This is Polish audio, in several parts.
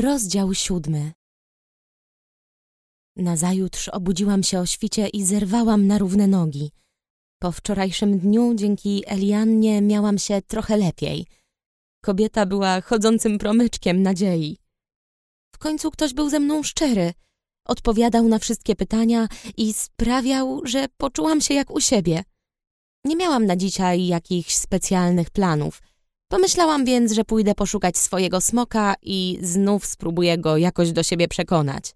Rozdział siódmy Nazajutrz obudziłam się o świcie i zerwałam na równe nogi. Po wczorajszym dniu dzięki Eliannie miałam się trochę lepiej. Kobieta była chodzącym promyczkiem nadziei. W końcu ktoś był ze mną szczery. Odpowiadał na wszystkie pytania i sprawiał, że poczułam się jak u siebie. Nie miałam na dzisiaj jakichś specjalnych planów. Pomyślałam więc, że pójdę poszukać swojego smoka i znów spróbuję go jakoś do siebie przekonać.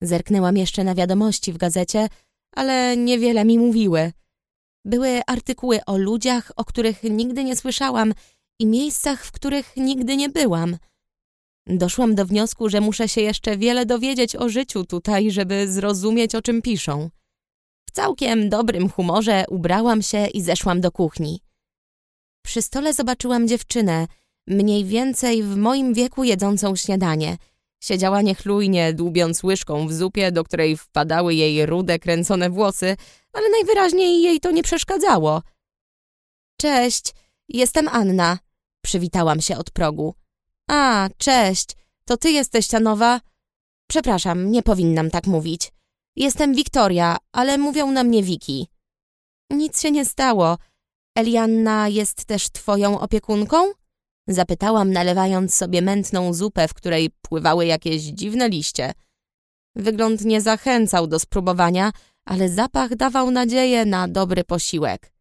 Zerknęłam jeszcze na wiadomości w gazecie, ale niewiele mi mówiły. Były artykuły o ludziach, o których nigdy nie słyszałam i miejscach, w których nigdy nie byłam. Doszłam do wniosku, że muszę się jeszcze wiele dowiedzieć o życiu tutaj, żeby zrozumieć, o czym piszą. W całkiem dobrym humorze ubrałam się i zeszłam do kuchni. Przy stole zobaczyłam dziewczynę, mniej więcej w moim wieku jedzącą śniadanie. Siedziała niechlujnie, dłubiąc łyżką w zupie, do której wpadały jej rude, kręcone włosy, ale najwyraźniej jej to nie przeszkadzało. Cześć, jestem Anna, przywitałam się od progu. A, cześć, to ty jesteś ta nowa? Przepraszam, nie powinnam tak mówić. Jestem Wiktoria, ale mówią na mnie Wiki. Nic się nie stało. Elianna jest też twoją opiekunką? Zapytałam, nalewając sobie mętną zupę, w której pływały jakieś dziwne liście. Wygląd nie zachęcał do spróbowania, ale zapach dawał nadzieję na dobry posiłek.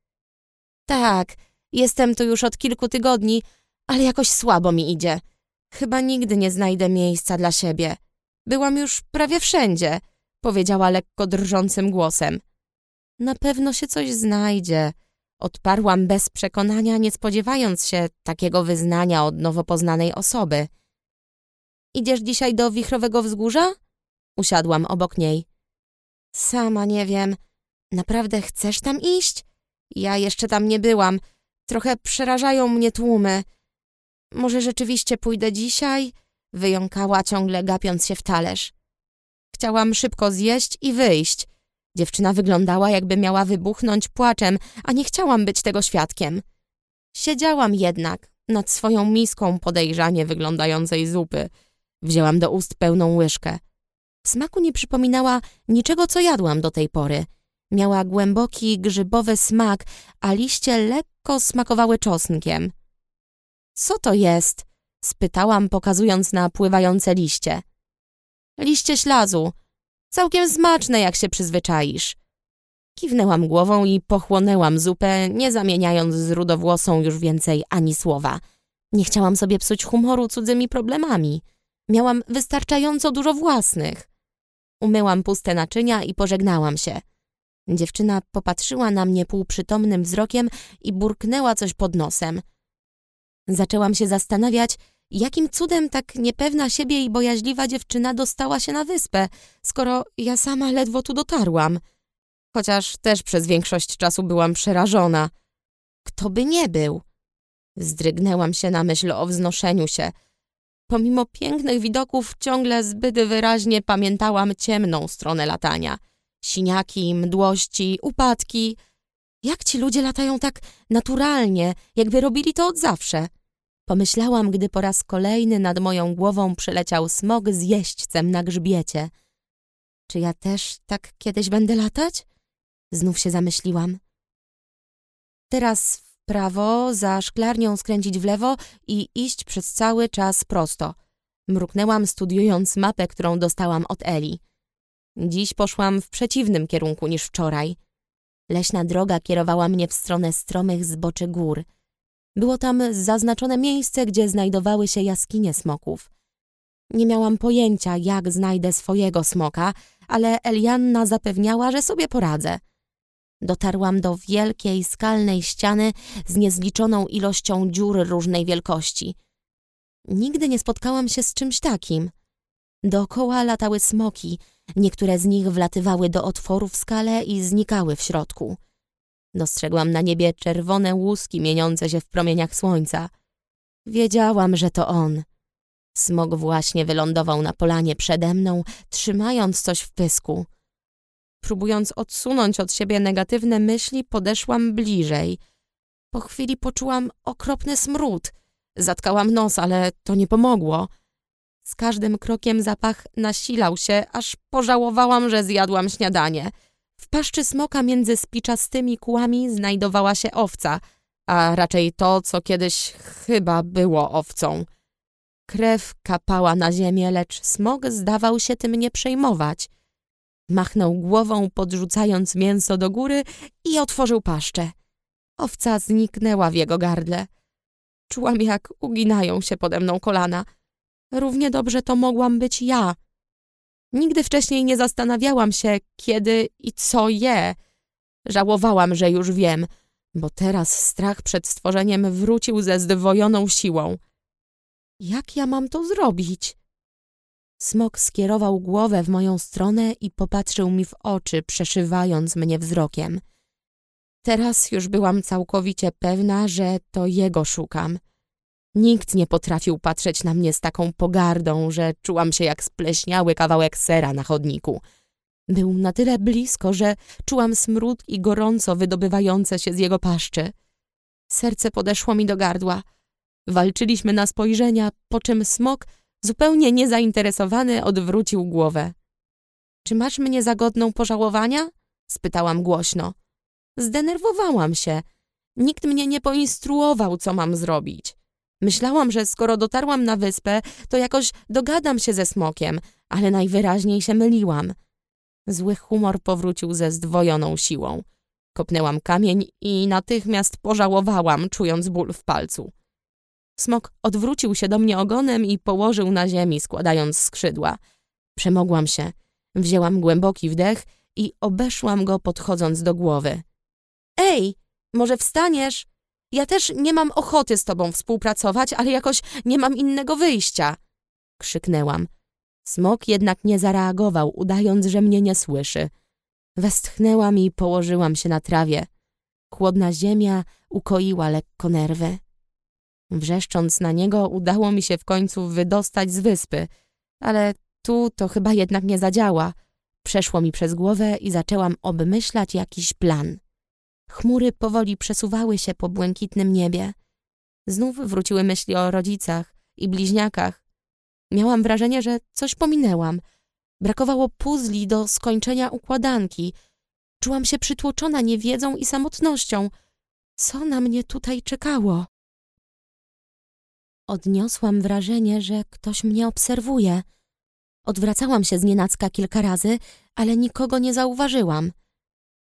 Tak, jestem tu już od kilku tygodni, ale jakoś słabo mi idzie. Chyba nigdy nie znajdę miejsca dla siebie. Byłam już prawie wszędzie, powiedziała lekko drżącym głosem. Na pewno się coś znajdzie. Odparłam bez przekonania, nie spodziewając się takiego wyznania od nowo poznanej osoby. Idziesz dzisiaj do wichrowego wzgórza? Usiadłam obok niej. Sama nie wiem. Naprawdę chcesz tam iść? Ja jeszcze tam nie byłam. Trochę przerażają mnie tłumy. Może rzeczywiście pójdę dzisiaj? Wyjąkała ciągle gapiąc się w talerz. Chciałam szybko zjeść i wyjść. Dziewczyna wyglądała jakby miała wybuchnąć płaczem, a nie chciałam być tego świadkiem. Siedziałam jednak nad swoją miską podejrzanie wyglądającej zupy. Wzięłam do ust pełną łyżkę. W smaku nie przypominała niczego, co jadłam do tej pory. Miała głęboki, grzybowy smak, a liście lekko smakowały czosnkiem. Co to jest? spytałam, pokazując na pływające liście. Liście ślazu. Całkiem smaczne, jak się przyzwyczaisz. Kiwnęłam głową i pochłonęłam zupę, nie zamieniając z rudowłosą już więcej ani słowa. Nie chciałam sobie psuć humoru cudzymi problemami. Miałam wystarczająco dużo własnych. Umyłam puste naczynia i pożegnałam się. Dziewczyna popatrzyła na mnie półprzytomnym wzrokiem i burknęła coś pod nosem. Zaczęłam się zastanawiać, jakim cudem tak niepewna siebie i bojaźliwa dziewczyna dostała się na wyspę, skoro ja sama ledwo tu dotarłam. Chociaż też przez większość czasu byłam przerażona. Kto by nie był? Zdrygnęłam się na myśl o wznoszeniu się. Pomimo pięknych widoków ciągle zbyt wyraźnie pamiętałam ciemną stronę latania. Siniaki, mdłości, upadki. Jak ci ludzie latają tak naturalnie, jakby robili to od zawsze? Pomyślałam, gdy po raz kolejny nad moją głową przeleciał smog z jeźdźcem na grzbiecie. Czy ja też tak kiedyś będę latać? Znów się zamyśliłam. Teraz w prawo, za szklarnią skręcić w lewo i iść przez cały czas prosto. Mruknęłam, studiując mapę, którą dostałam od Eli. Dziś poszłam w przeciwnym kierunku niż wczoraj. Leśna droga kierowała mnie w stronę stromych zboczy gór. Było tam zaznaczone miejsce, gdzie znajdowały się jaskinie smoków. Nie miałam pojęcia, jak znajdę swojego smoka, ale Elianna zapewniała, że sobie poradzę. Dotarłam do wielkiej, skalnej ściany z niezliczoną ilością dziur różnej wielkości. Nigdy nie spotkałam się z czymś takim. Dookoła latały smoki, niektóre z nich wlatywały do otworu w skale i znikały w środku. Dostrzegłam na niebie czerwone łuski mieniące się w promieniach słońca. Wiedziałam, że to on. Smok właśnie wylądował na polanie przede mną, trzymając coś w pysku. Próbując odsunąć od siebie negatywne myśli, podeszłam bliżej. Po chwili poczułam okropny smród. Zatkałam nos, ale to nie pomogło. Z każdym krokiem zapach nasilał się, aż pożałowałam, że zjadłam śniadanie. W paszczy smoka między spiczastymi kłami znajdowała się owca, a raczej to, co kiedyś chyba było owcą. Krew kapała na ziemię, lecz smok zdawał się tym nie przejmować. Machnął głową, podrzucając mięso do góry i otworzył paszczę. Owca zniknęła w jego gardle. Czułam, jak uginają się pode mną kolana. Równie dobrze to mogłam być ja. Nigdy wcześniej nie zastanawiałam się, kiedy i co je. Żałowałam, że już wiem, bo teraz strach przed stworzeniem wrócił ze zdwojoną siłą. Jak ja mam to zrobić? Smok skierował głowę w moją stronę i popatrzył mi w oczy, przeszywając mnie wzrokiem. Teraz już byłam całkowicie pewna, że to jego szukam. Nikt nie potrafił patrzeć na mnie z taką pogardą, że czułam się jak spleśniały kawałek sera na chodniku. Był na tyle blisko, że czułam smród i gorąco wydobywające się z jego paszczy. Serce podeszło mi do gardła. Walczyliśmy na spojrzenia, po czym smok, zupełnie niezainteresowany, odwrócił głowę. Czy masz mnie za godną pożałowania? spytałam głośno. Zdenerwowałam się. Nikt mnie nie poinstruował, co mam zrobić. Myślałam, że skoro dotarłam na wyspę, to jakoś dogadam się ze smokiem, ale najwyraźniej się myliłam. Zły humor powrócił ze zdwojoną siłą. Kopnęłam kamień i natychmiast pożałowałam, czując ból w palcu. Smok odwrócił się do mnie ogonem i położył na ziemi, składając skrzydła. Przemogłam się. Wzięłam głęboki wdech i obeszłam go, podchodząc do głowy. Ej, może wstaniesz? Ja też nie mam ochoty z tobą współpracować, ale jakoś nie mam innego wyjścia. Krzyknęłam. Smok jednak nie zareagował, udając, że mnie nie słyszy. Westchnęłam i położyłam się na trawie. Chłodna ziemia ukoiła lekko nerwy. Wrzeszcząc na niego, udało mi się w końcu wydostać z wyspy, ale tu to chyba jednak nie zadziała. Przeszło mi przez głowę i zaczęłam obmyślać jakiś plan. Chmury powoli przesuwały się po błękitnym niebie. Znów wróciły myśli o rodzicach i bliźniakach. Miałam wrażenie, że coś pominęłam. Brakowało puzli do skończenia układanki. Czułam się przytłoczona niewiedzą i samotnością. Co na mnie tutaj czekało? Odniosłam wrażenie, że ktoś mnie obserwuje. Odwracałam się z nienacka kilka razy, ale nikogo nie zauważyłam.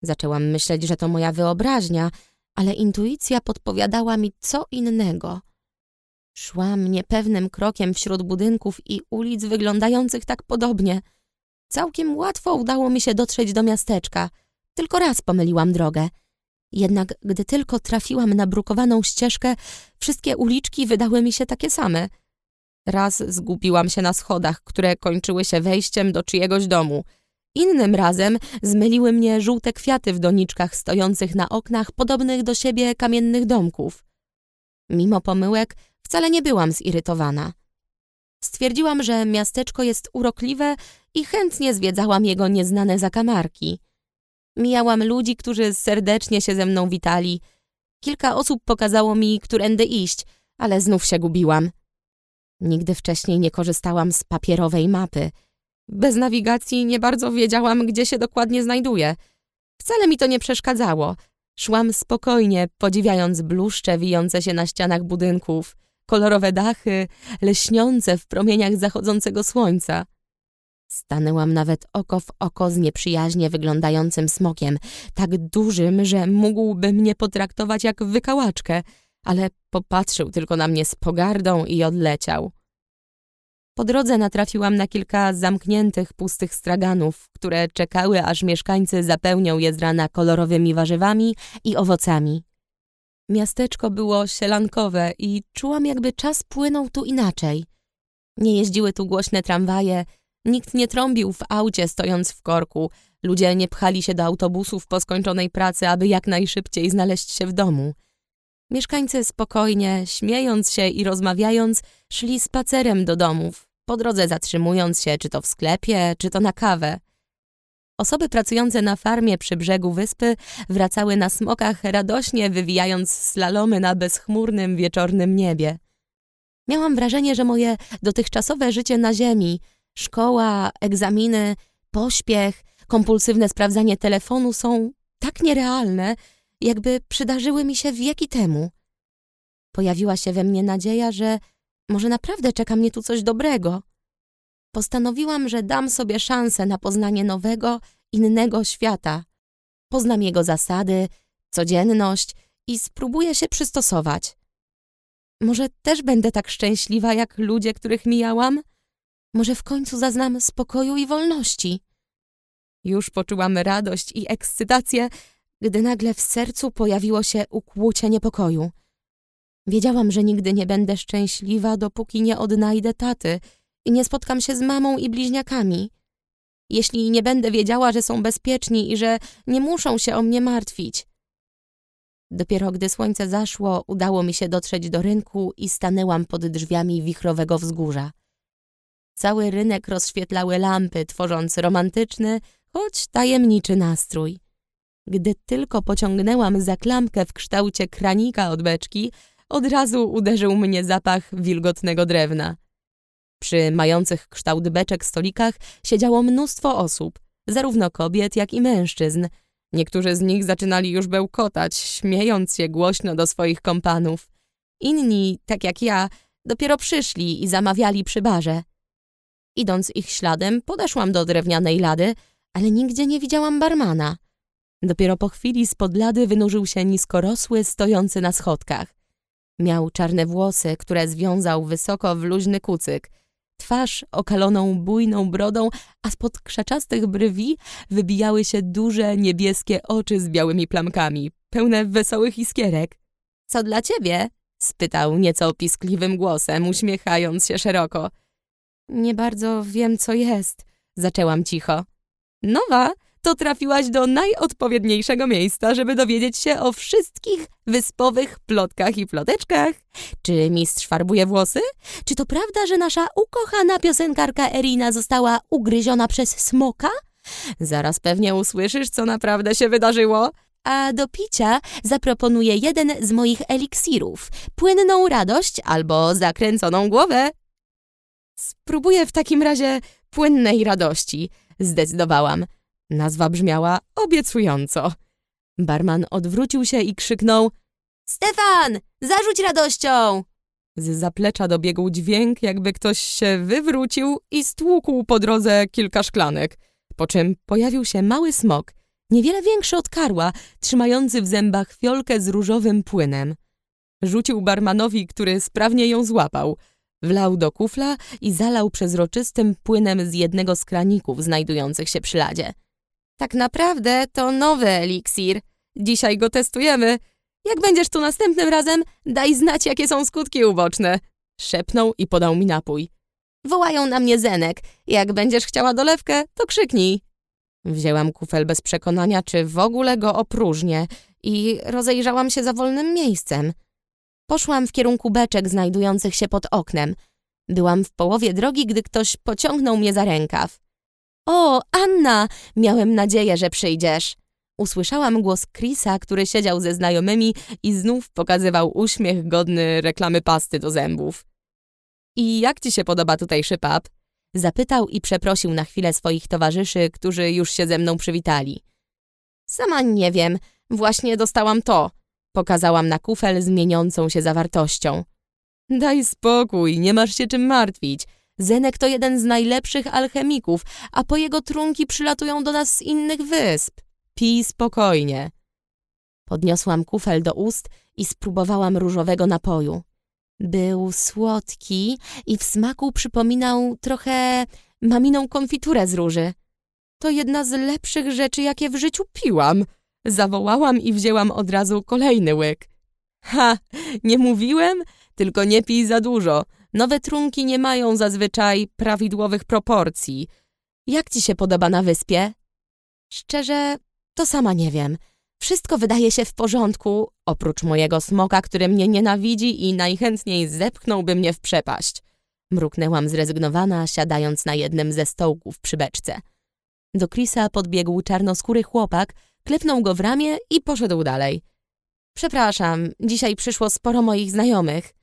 Zaczęłam myśleć, że to moja wyobraźnia, ale intuicja podpowiadała mi co innego. Szłam niepewnym krokiem wśród budynków i ulic wyglądających tak podobnie. Całkiem łatwo udało mi się dotrzeć do miasteczka. Tylko raz pomyliłam drogę. Jednak gdy tylko trafiłam na brukowaną ścieżkę, wszystkie uliczki wydały mi się takie same. Raz zgubiłam się na schodach, które kończyły się wejściem do czyjegoś domu – Innym razem zmyliły mnie żółte kwiaty w doniczkach stojących na oknach podobnych do siebie kamiennych domków. Mimo pomyłek wcale nie byłam zirytowana. Stwierdziłam, że miasteczko jest urokliwe i chętnie zwiedzałam jego nieznane zakamarki. Mijałam ludzi, którzy serdecznie się ze mną witali. Kilka osób pokazało mi, którędy iść, ale znów się gubiłam. Nigdy wcześniej nie korzystałam z papierowej mapy – bez nawigacji nie bardzo wiedziałam, gdzie się dokładnie znajduję. Wcale mi to nie przeszkadzało. Szłam spokojnie, podziwiając bluszcze wijące się na ścianach budynków, kolorowe dachy, leśniące w promieniach zachodzącego słońca. Stanęłam nawet oko w oko z nieprzyjaźnie wyglądającym smokiem, tak dużym, że mógłby mnie potraktować jak wykałaczkę, ale popatrzył tylko na mnie z pogardą i odleciał. Po drodze natrafiłam na kilka zamkniętych, pustych straganów, które czekały, aż mieszkańcy zapełnią je z rana kolorowymi warzywami i owocami. Miasteczko było sielankowe i czułam, jakby czas płynął tu inaczej. Nie jeździły tu głośne tramwaje, nikt nie trąbił w aucie stojąc w korku, ludzie nie pchali się do autobusów po skończonej pracy, aby jak najszybciej znaleźć się w domu. Mieszkańcy spokojnie, śmiejąc się i rozmawiając, szli spacerem do domów, po drodze zatrzymując się czy to w sklepie, czy to na kawę. Osoby pracujące na farmie przy brzegu wyspy wracały na smokach radośnie wywijając slalomy na bezchmurnym wieczornym niebie. Miałam wrażenie, że moje dotychczasowe życie na ziemi, szkoła, egzaminy, pośpiech, kompulsywne sprawdzanie telefonu są tak nierealne, jakby przydarzyły mi się wieki temu. Pojawiła się we mnie nadzieja, że może naprawdę czeka mnie tu coś dobrego. Postanowiłam, że dam sobie szansę na poznanie nowego, innego świata. Poznam jego zasady, codzienność i spróbuję się przystosować. Może też będę tak szczęśliwa jak ludzie, których mijałam? Może w końcu zaznam spokoju i wolności? Już poczułam radość i ekscytację, gdy nagle w sercu pojawiło się ukłucie niepokoju. Wiedziałam, że nigdy nie będę szczęśliwa, dopóki nie odnajdę taty i nie spotkam się z mamą i bliźniakami. Jeśli nie będę wiedziała, że są bezpieczni i że nie muszą się o mnie martwić. Dopiero gdy słońce zaszło, udało mi się dotrzeć do rynku i stanęłam pod drzwiami wichrowego wzgórza. Cały rynek rozświetlały lampy, tworząc romantyczny, choć tajemniczy nastrój. Gdy tylko pociągnęłam za klamkę w kształcie kranika od beczki, od razu uderzył mnie zapach wilgotnego drewna. Przy mających kształt beczek stolikach siedziało mnóstwo osób, zarówno kobiet, jak i mężczyzn. Niektórzy z nich zaczynali już bełkotać, śmiejąc się głośno do swoich kompanów. Inni, tak jak ja, dopiero przyszli i zamawiali przy barze. Idąc ich śladem, podeszłam do drewnianej lady, ale nigdzie nie widziałam barmana. Dopiero po chwili spod lady wynurzył się niskorosły, stojący na schodkach. Miał czarne włosy, które związał wysoko w luźny kucyk. Twarz okaloną bujną brodą, a spod krzaczastych brwi wybijały się duże, niebieskie oczy z białymi plamkami, pełne wesołych iskierek. – Co dla ciebie? – spytał nieco piskliwym głosem, uśmiechając się szeroko. – Nie bardzo wiem, co jest – zaczęłam cicho. – Nowa – to trafiłaś do najodpowiedniejszego miejsca, żeby dowiedzieć się o wszystkich wyspowych plotkach i ploteczkach. Czy mistrz farbuje włosy? Czy to prawda, że nasza ukochana piosenkarka Erina została ugryziona przez smoka? Zaraz pewnie usłyszysz, co naprawdę się wydarzyło. A do picia zaproponuję jeden z moich eliksirów. Płynną radość albo zakręconą głowę. Spróbuję w takim razie płynnej radości, zdecydowałam. Nazwa brzmiała obiecująco. Barman odwrócił się i krzyknął Stefan, zarzuć radością! Z zaplecza dobiegł dźwięk, jakby ktoś się wywrócił i stłukł po drodze kilka szklanek, po czym pojawił się mały smok, niewiele większy od karła, trzymający w zębach fiolkę z różowym płynem. Rzucił barmanowi, który sprawnie ją złapał. Wlał do kufla i zalał przezroczystym płynem z jednego z kraników znajdujących się przy ladzie. Tak naprawdę to nowy eliksir. Dzisiaj go testujemy. Jak będziesz tu następnym razem, daj znać, jakie są skutki uboczne. Szepnął i podał mi napój. Wołają na mnie Zenek. Jak będziesz chciała dolewkę, to krzyknij. Wzięłam kufel bez przekonania, czy w ogóle go opróżnię i rozejrzałam się za wolnym miejscem. Poszłam w kierunku beczek znajdujących się pod oknem. Byłam w połowie drogi, gdy ktoś pociągnął mnie za rękaw. O, Anna! Miałem nadzieję, że przyjdziesz. Usłyszałam głos Chrisa, który siedział ze znajomymi i znów pokazywał uśmiech godny reklamy pasty do zębów. I jak ci się podoba tutejszy pub? Zapytał i przeprosił na chwilę swoich towarzyszy, którzy już się ze mną przywitali. Sama nie wiem, właśnie dostałam to. Pokazałam na kufel z mieniącą się zawartością. Daj spokój, nie masz się czym martwić. Zenek to jeden z najlepszych alchemików, a po jego trunki przylatują do nas z innych wysp. Pij spokojnie. Podniosłam kufel do ust i spróbowałam różowego napoju. Był słodki i w smaku przypominał trochę maminą konfiturę z róży. To jedna z lepszych rzeczy, jakie w życiu piłam. Zawołałam i wzięłam od razu kolejny łyk. Ha, nie mówiłem? Tylko nie pij za dużo. Nowe trunki nie mają zazwyczaj prawidłowych proporcji. Jak ci się podoba na wyspie? Szczerze, to sama nie wiem. Wszystko wydaje się w porządku, oprócz mojego smoka, który mnie nienawidzi i najchętniej zepchnąłby mnie w przepaść. Mruknęłam zrezygnowana, siadając na jednym ze stołków przy beczce. Do Krisa podbiegł czarnoskóry chłopak, klepnął go w ramię i poszedł dalej. Przepraszam, dzisiaj przyszło sporo moich znajomych.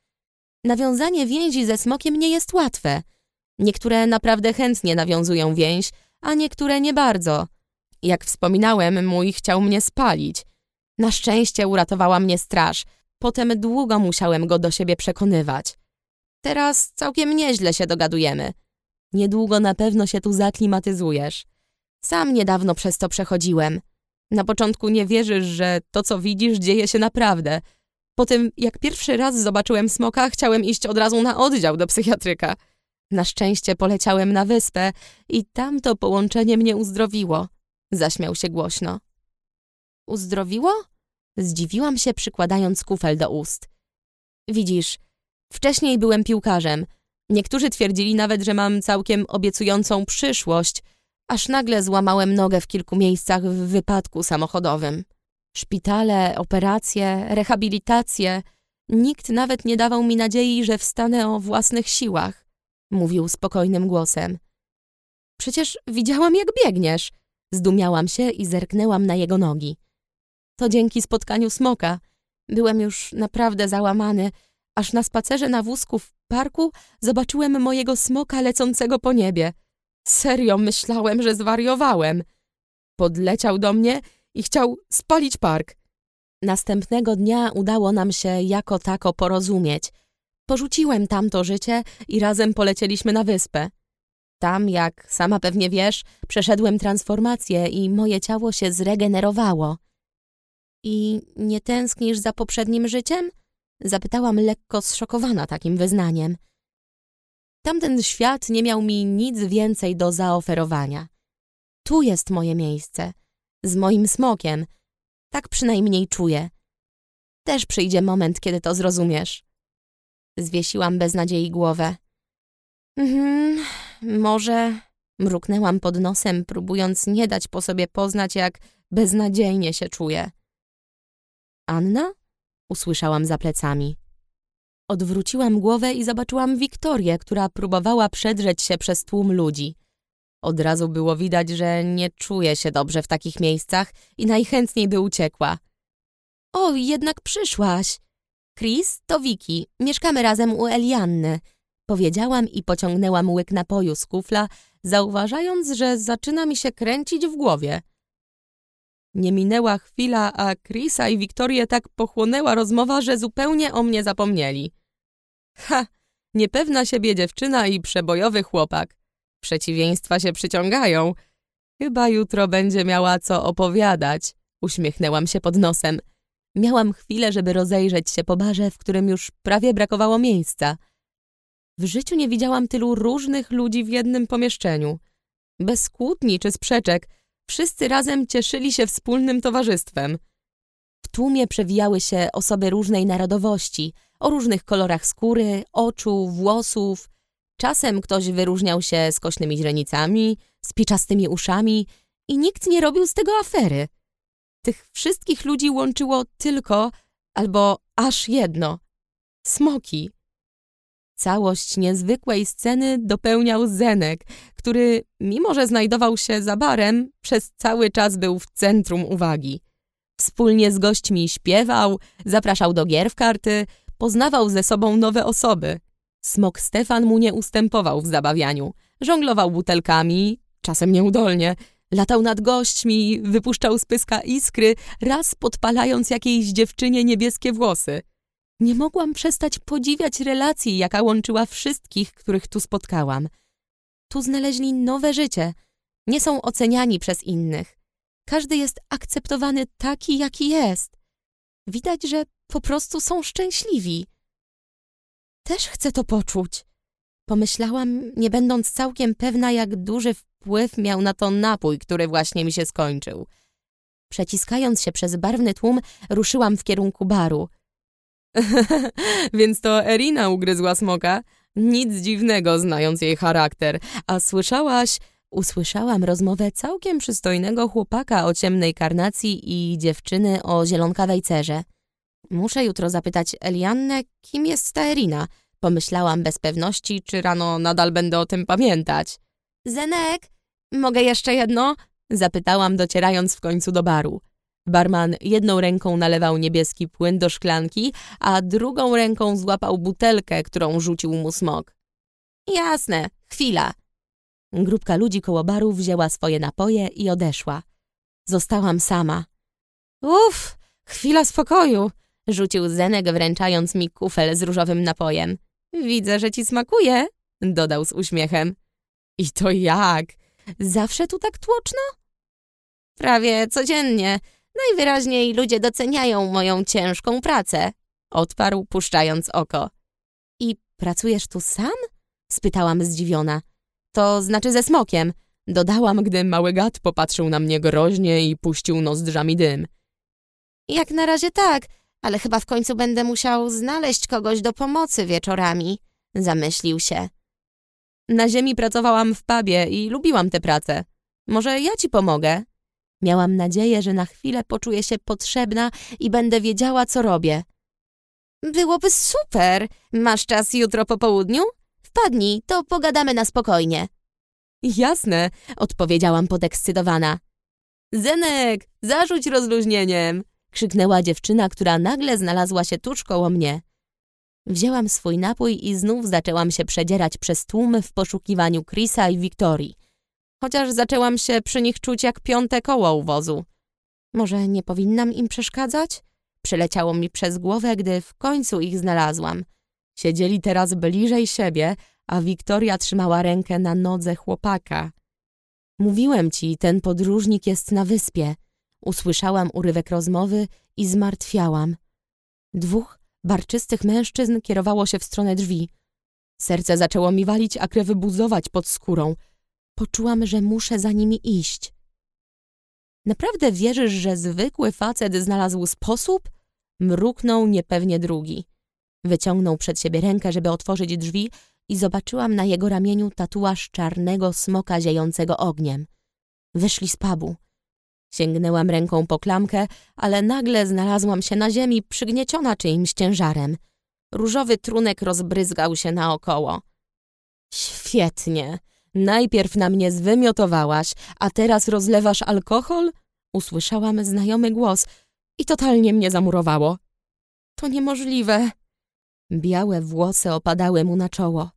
Nawiązanie więzi ze smokiem nie jest łatwe. Niektóre naprawdę chętnie nawiązują więź, a niektóre nie bardzo. Jak wspominałem, mój chciał mnie spalić. Na szczęście uratowała mnie straż. Potem długo musiałem go do siebie przekonywać. Teraz całkiem nieźle się dogadujemy. Niedługo na pewno się tu zaklimatyzujesz. Sam niedawno przez to przechodziłem. Na początku nie wierzysz, że to, co widzisz, dzieje się naprawdę. Po tym, jak pierwszy raz zobaczyłem smoka, chciałem iść od razu na oddział do psychiatryka. Na szczęście poleciałem na wyspę i tam to połączenie mnie uzdrowiło. Zaśmiał się głośno. Uzdrowiło? Zdziwiłam się, przykładając kufel do ust. Widzisz, wcześniej byłem piłkarzem. Niektórzy twierdzili nawet, że mam całkiem obiecującą przyszłość, aż nagle złamałem nogę w kilku miejscach w wypadku samochodowym. Szpitale, operacje, rehabilitacje. Nikt nawet nie dawał mi nadziei, że wstanę o własnych siłach, mówił spokojnym głosem. Przecież widziałam, jak biegniesz. Zdumiałam się i zerknęłam na jego nogi. To dzięki spotkaniu smoka. Byłem już naprawdę załamany, aż na spacerze na wózku w parku zobaczyłem mojego smoka lecącego po niebie. Serio myślałem, że zwariowałem. Podleciał do mnie i chciał spalić park. Następnego dnia udało nam się jako tako porozumieć. Porzuciłem tamto życie i razem polecieliśmy na wyspę. Tam, jak sama pewnie wiesz, przeszedłem transformację i moje ciało się zregenerowało. I nie tęsknisz za poprzednim życiem? Zapytałam lekko zszokowana takim wyznaniem. Tamten świat nie miał mi nic więcej do zaoferowania. Tu jest moje miejsce. Z moim smokiem. Tak przynajmniej czuję. Też przyjdzie moment, kiedy to zrozumiesz. Zwiesiłam bez nadziei głowę. Mhm, może... Mruknęłam pod nosem, próbując nie dać po sobie poznać, jak beznadziejnie się czuję. Anna? Usłyszałam za plecami. Odwróciłam głowę i zobaczyłam Wiktorię, która próbowała przedrzeć się przez tłum ludzi. Od razu było widać, że nie czuje się dobrze w takich miejscach i najchętniej by uciekła. O, jednak przyszłaś. Chris, to Wiki. Mieszkamy razem u Elianny. Powiedziałam i pociągnęłam łyk napoju z kufla, zauważając, że zaczyna mi się kręcić w głowie. Nie minęła chwila, a Chrisa i Wiktorię tak pochłonęła rozmowa, że zupełnie o mnie zapomnieli. Ha, niepewna siebie dziewczyna i przebojowy chłopak. Przeciwieństwa się przyciągają. Chyba jutro będzie miała co opowiadać. Uśmiechnęłam się pod nosem. Miałam chwilę, żeby rozejrzeć się po barze, w którym już prawie brakowało miejsca. W życiu nie widziałam tylu różnych ludzi w jednym pomieszczeniu. Bez kłótni czy sprzeczek, wszyscy razem cieszyli się wspólnym towarzystwem. W tłumie przewijały się osoby różnej narodowości, o różnych kolorach skóry, oczu, włosów. Czasem ktoś wyróżniał się skośnymi źrenicami, z piczastymi uszami i nikt nie robił z tego afery. Tych wszystkich ludzi łączyło tylko, albo aż jedno – smoki. Całość niezwykłej sceny dopełniał Zenek, który, mimo że znajdował się za barem, przez cały czas był w centrum uwagi. Wspólnie z gośćmi śpiewał, zapraszał do gier w karty, poznawał ze sobą nowe osoby. Smok Stefan mu nie ustępował w zabawianiu. Żonglował butelkami, czasem nieudolnie, latał nad gośćmi, wypuszczał z pyska iskry, raz podpalając jakiejś dziewczynie niebieskie włosy – nie mogłam przestać podziwiać relacji, jaka łączyła wszystkich, których tu spotkałam. Tu znaleźli nowe życie. Nie są oceniani przez innych. Każdy jest akceptowany taki, jaki jest. Widać, że po prostu są szczęśliwi. Też chcę to poczuć. Pomyślałam, nie będąc całkiem pewna, jak duży wpływ miał na to napój, który właśnie mi się skończył. Przeciskając się przez barwny tłum, ruszyłam w kierunku baru – Więc to Erina ugryzła smoka? Nic dziwnego, znając jej charakter. A słyszałaś... Usłyszałam rozmowę całkiem przystojnego chłopaka o ciemnej karnacji i dziewczyny o zielonkawej cerze. Muszę jutro zapytać Eliannę, kim jest ta Erina. Pomyślałam bez pewności, czy rano nadal będę o tym pamiętać. Zenek, mogę jeszcze jedno? Zapytałam, docierając w końcu do baru. Barman jedną ręką nalewał niebieski płyn do szklanki, a drugą ręką złapał butelkę, którą rzucił mu smok. Jasne, chwila. Grupka ludzi koło baru wzięła swoje napoje i odeszła. Zostałam sama. Uff, chwila spokoju, rzucił Zenek, wręczając mi kufel z różowym napojem. Widzę, że ci smakuje, dodał z uśmiechem. I to jak? Zawsze tu tak tłoczno? Prawie codziennie. Najwyraźniej ludzie doceniają moją ciężką pracę, odparł puszczając oko. I pracujesz tu sam? spytałam zdziwiona. To znaczy ze smokiem, dodałam, gdy mały gad popatrzył na mnie groźnie i puścił nozdrzami dym. Jak na razie tak, ale chyba w końcu będę musiał znaleźć kogoś do pomocy wieczorami, zamyślił się. Na ziemi pracowałam w pubie i lubiłam tę pracę. Może ja ci pomogę? Miałam nadzieję, że na chwilę poczuję się potrzebna i będę wiedziała, co robię. Byłoby super. Masz czas jutro po południu? Wpadnij, to pogadamy na spokojnie. Jasne, odpowiedziałam podekscytowana. Zenek, zarzuć rozluźnieniem, krzyknęła dziewczyna, która nagle znalazła się tuż koło mnie. Wzięłam swój napój i znów zaczęłam się przedzierać przez tłum w poszukiwaniu Chrisa i Wiktorii. Chociaż zaczęłam się przy nich czuć jak piąte koło u wozu. Może nie powinnam im przeszkadzać? Przeleciało mi przez głowę, gdy w końcu ich znalazłam. Siedzieli teraz bliżej siebie, a Wiktoria trzymała rękę na nodze chłopaka. Mówiłem ci, ten podróżnik jest na wyspie. Usłyszałam urywek rozmowy i zmartwiałam. Dwóch barczystych mężczyzn kierowało się w stronę drzwi. Serce zaczęło mi walić, a krew buzować pod skórą. Poczułam, że muszę za nimi iść. Naprawdę wierzysz, że zwykły facet znalazł sposób? Mruknął niepewnie drugi. Wyciągnął przed siebie rękę, żeby otworzyć drzwi i zobaczyłam na jego ramieniu tatuaż czarnego smoka ziejącego ogniem. Wyszli z pubu. Sięgnęłam ręką po klamkę, ale nagle znalazłam się na ziemi przygnieciona czyimś ciężarem. Różowy trunek rozbryzgał się naokoło. Świetnie. Najpierw na mnie zwymiotowałaś, a teraz rozlewasz alkohol? Usłyszałam znajomy głos i totalnie mnie zamurowało. To niemożliwe. Białe włosy opadały mu na czoło.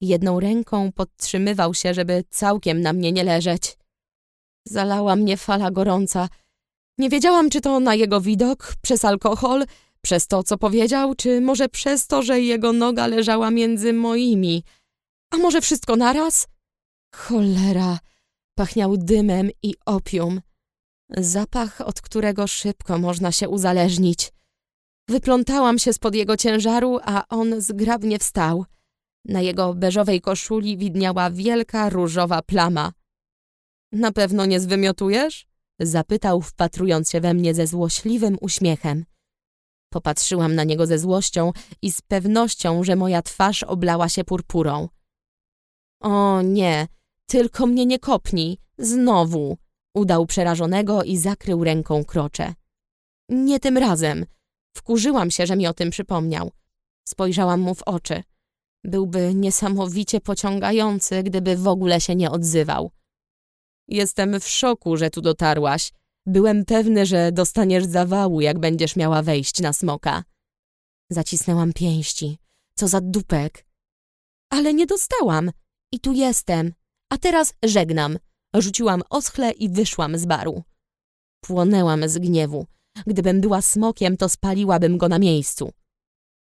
Jedną ręką podtrzymywał się, żeby całkiem na mnie nie leżeć. Zalała mnie fala gorąca. Nie wiedziałam, czy to na jego widok, przez alkohol, przez to, co powiedział, czy może przez to, że jego noga leżała między moimi. A może wszystko naraz? Cholera, pachniał dymem i opium. Zapach, od którego szybko można się uzależnić. Wyplątałam się spod jego ciężaru, a on zgrabnie wstał. Na jego beżowej koszuli widniała wielka różowa plama. Na pewno nie zwymiotujesz? Zapytał, wpatrując się we mnie ze złośliwym uśmiechem. Popatrzyłam na niego ze złością i z pewnością, że moja twarz oblała się purpurą. O nie, tylko mnie nie kopnij, znowu, udał przerażonego i zakrył ręką krocze. Nie tym razem. Wkurzyłam się, że mi o tym przypomniał. Spojrzałam mu w oczy. Byłby niesamowicie pociągający, gdyby w ogóle się nie odzywał. Jestem w szoku, że tu dotarłaś. Byłem pewny, że dostaniesz zawału, jak będziesz miała wejść na smoka. Zacisnęłam pięści. Co za dupek. Ale nie dostałam. I tu jestem. A teraz żegnam. Rzuciłam oschle i wyszłam z baru. Płonęłam z gniewu. Gdybym była smokiem, to spaliłabym go na miejscu.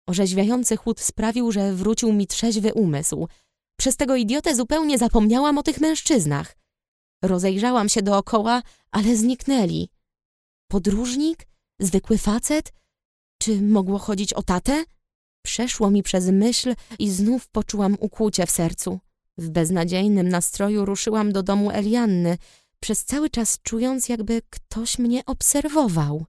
Orzeźwiający chłód sprawił, że wrócił mi trzeźwy umysł. Przez tego idiotę zupełnie zapomniałam o tych mężczyznach. Rozejrzałam się dookoła, ale zniknęli. Podróżnik? Zwykły facet? Czy mogło chodzić o tatę? Przeszło mi przez myśl i znów poczułam ukłucie w sercu. W beznadziejnym nastroju ruszyłam do domu Elianny, przez cały czas czując, jakby ktoś mnie obserwował.